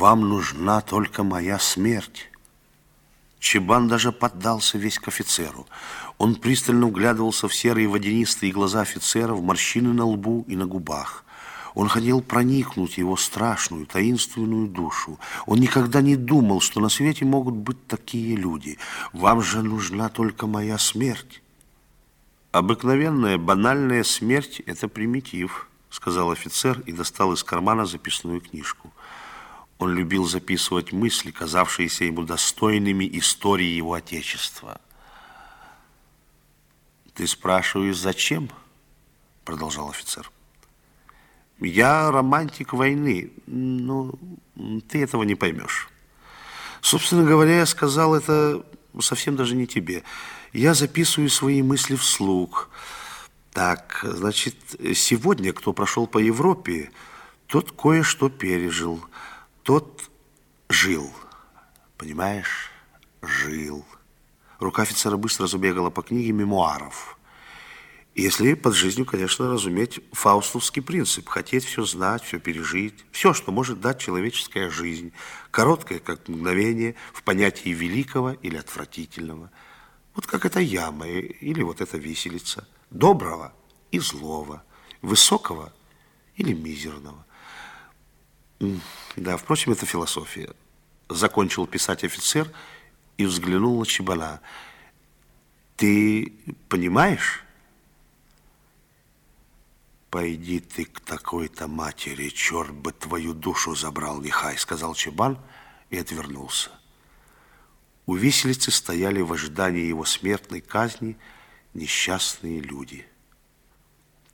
Вам нужна только моя смерть. Чебан даже поддался весь к офицеру. Он пристально углядывался в серые водянистые глаза офицера, в морщины на лбу и на губах. Он хотел проникнуть его страшную, таинственную душу. Он никогда не думал, что на свете могут быть такие люди. Вам же нужна только моя смерть. Обыкновенная, банальная смерть – это примитив, сказал офицер и достал из кармана записную книжку. Он любил записывать мысли, казавшиеся ему достойными истории его отечества. «Ты спрашиваешь, зачем?» — продолжал офицер. «Я романтик войны, но ты этого не поймешь. Собственно говоря, я сказал это совсем даже не тебе. Я записываю свои мысли вслух. Так, значит, сегодня, кто прошел по Европе, тот кое-что пережил – тот жил, понимаешь, жил. Рука офицера быстро забегала по книге мемуаров. Если под жизнью, конечно, разуметь фаустовский принцип, хотеть все знать, все пережить, все, что может дать человеческая жизнь, короткое, как мгновение, в понятии великого или отвратительного. Вот как эта яма или вот эта виселица, доброго и злого, высокого или мизерного. Да, впрочем, это философия. Закончил писать офицер и взглянул на Чебана. Ты понимаешь? Пойди ты к такой-то матери, черт бы твою душу забрал, Нехай, сказал Чебан и отвернулся. У виселицы стояли в ожидании его смертной казни несчастные люди.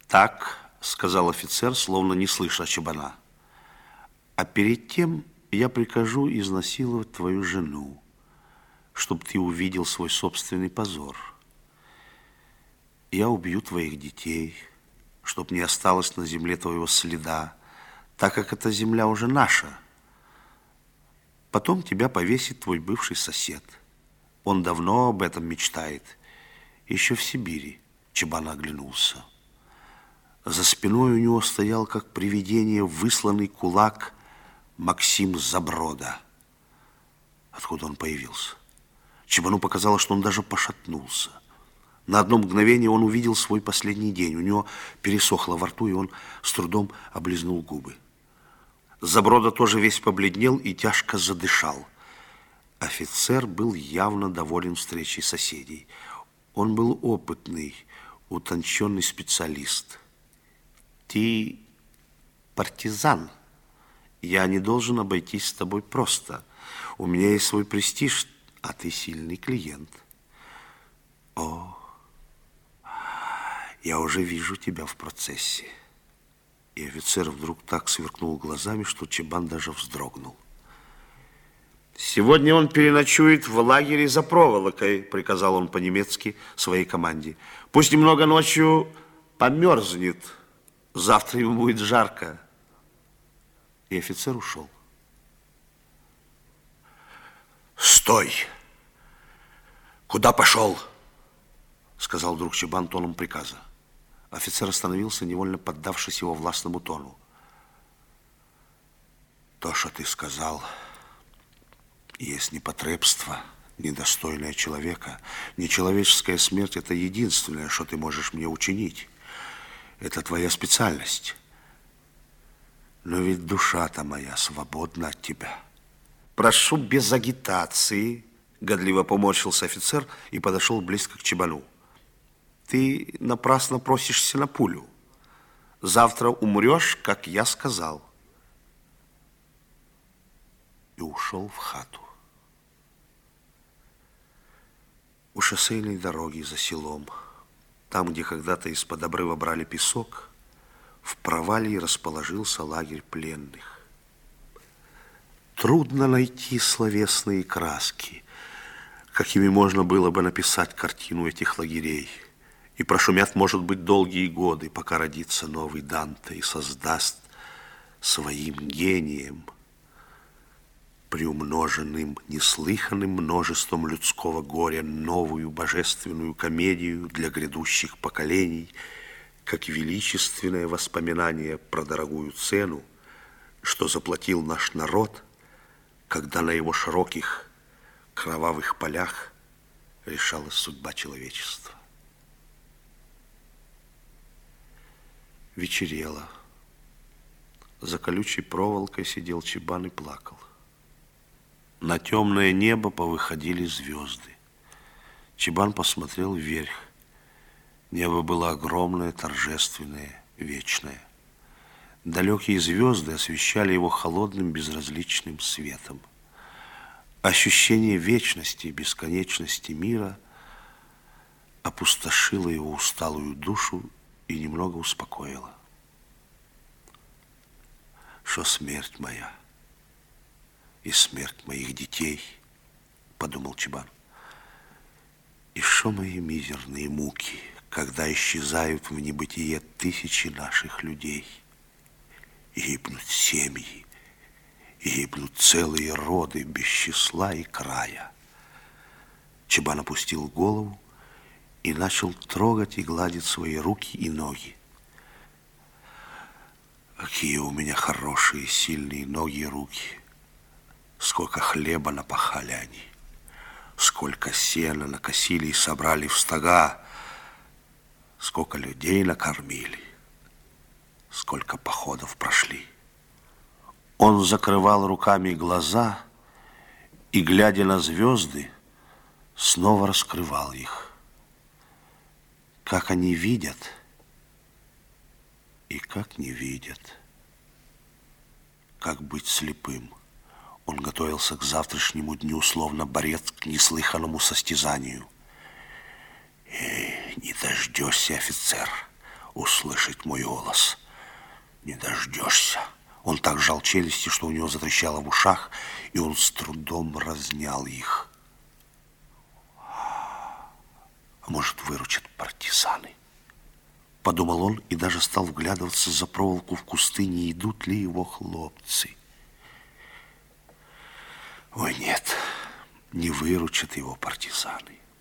Так, сказал офицер, словно не слыша Чебана. А перед тем я прикажу изнасиловать твою жену, чтобы ты увидел свой собственный позор. Я убью твоих детей, чтобы не осталось на земле твоего следа, так как эта земля уже наша. Потом тебя повесит твой бывший сосед. Он давно об этом мечтает. Еще в Сибири Чебан оглянулся. За спиной у него стоял, как привидение, высланный кулак Максим Заброда. Откуда он появился? Чебану показалось, что он даже пошатнулся. На одно мгновение он увидел свой последний день. У него пересохло во рту, и он с трудом облизнул губы. Заброда тоже весь побледнел и тяжко задышал. Офицер был явно доволен встречей соседей. Он был опытный, утонченный специалист. «Ты партизан?» Я не должен обойтись с тобой просто. У меня есть свой престиж, а ты сильный клиент. О, я уже вижу тебя в процессе. И офицер вдруг так сверкнул глазами, что Чебан даже вздрогнул. «Сегодня он переночует в лагере за проволокой», приказал он по-немецки своей команде. «Пусть немного ночью померзнет. Завтра ему будет жарко». И офицер ушел. «Стой! Куда пошел?» Сказал вдруг Чебан тоном приказа. Офицер остановился, невольно поддавшись его властному тону. То, что ты сказал, есть непотребство, недостойное человека. Нечеловеческая смерть – это единственное, что ты можешь мне учинить. Это твоя специальность. Но ведь душа-то моя свободна от тебя. Прошу без агитации, годливо поморщился офицер и подошел близко к Чебану. Ты напрасно просишься на пулю. Завтра умрешь, как я сказал. И ушел в хату. У шоссейной дороги за селом, там, где когда-то из-под обрыва брали песок, в провале расположился лагерь пленных. Трудно найти словесные краски, какими можно было бы написать картину этих лагерей. И прошумят, может быть, долгие годы, пока родится новый Данте и создаст своим гением, приумноженным неслыханным множеством людского горя, новую божественную комедию для грядущих поколений – как величественное воспоминание про дорогую цену, что заплатил наш народ когда на его широких кровавых полях решалась судьба человечества. Вечерело. За колючей проволокой сидел Чебан и плакал. На темное небо повыходили звезды. Чебан посмотрел вверх. Небо было огромное, торжественное, вечное. Далекие звезды освещали его холодным, безразличным светом. Ощущение вечности и бесконечности мира опустошило его усталую душу и немного успокоило. Что смерть моя и смерть моих детей, подумал Чебан. И что мои мизерные муки, когда исчезают в небытие тысячи наших людей – гибнут семьи, гибнут целые роды без числа и края. Чебан опустил голову и начал трогать и гладить свои руки и ноги. Какие у меня хорошие, сильные ноги и руки. Сколько хлеба напахали они. Сколько сена накосили и собрали в стога. Сколько людей накормили сколько походов прошли. Он закрывал руками глаза и, глядя на звезды, снова раскрывал их. Как они видят и как не видят. Как быть слепым? Он готовился к завтрашнему дню, словно борец к неслыханному состязанию. «Эй, не дождешься, офицер, услышать мой голос!» не дождешься. Он так сжал челюсти, что у него затрещало в ушах, и он с трудом разнял их. А может, выручат партизаны? Подумал он и даже стал вглядываться за проволоку в кусты, не идут ли его хлопцы. Ой, нет, не выручат его партизаны.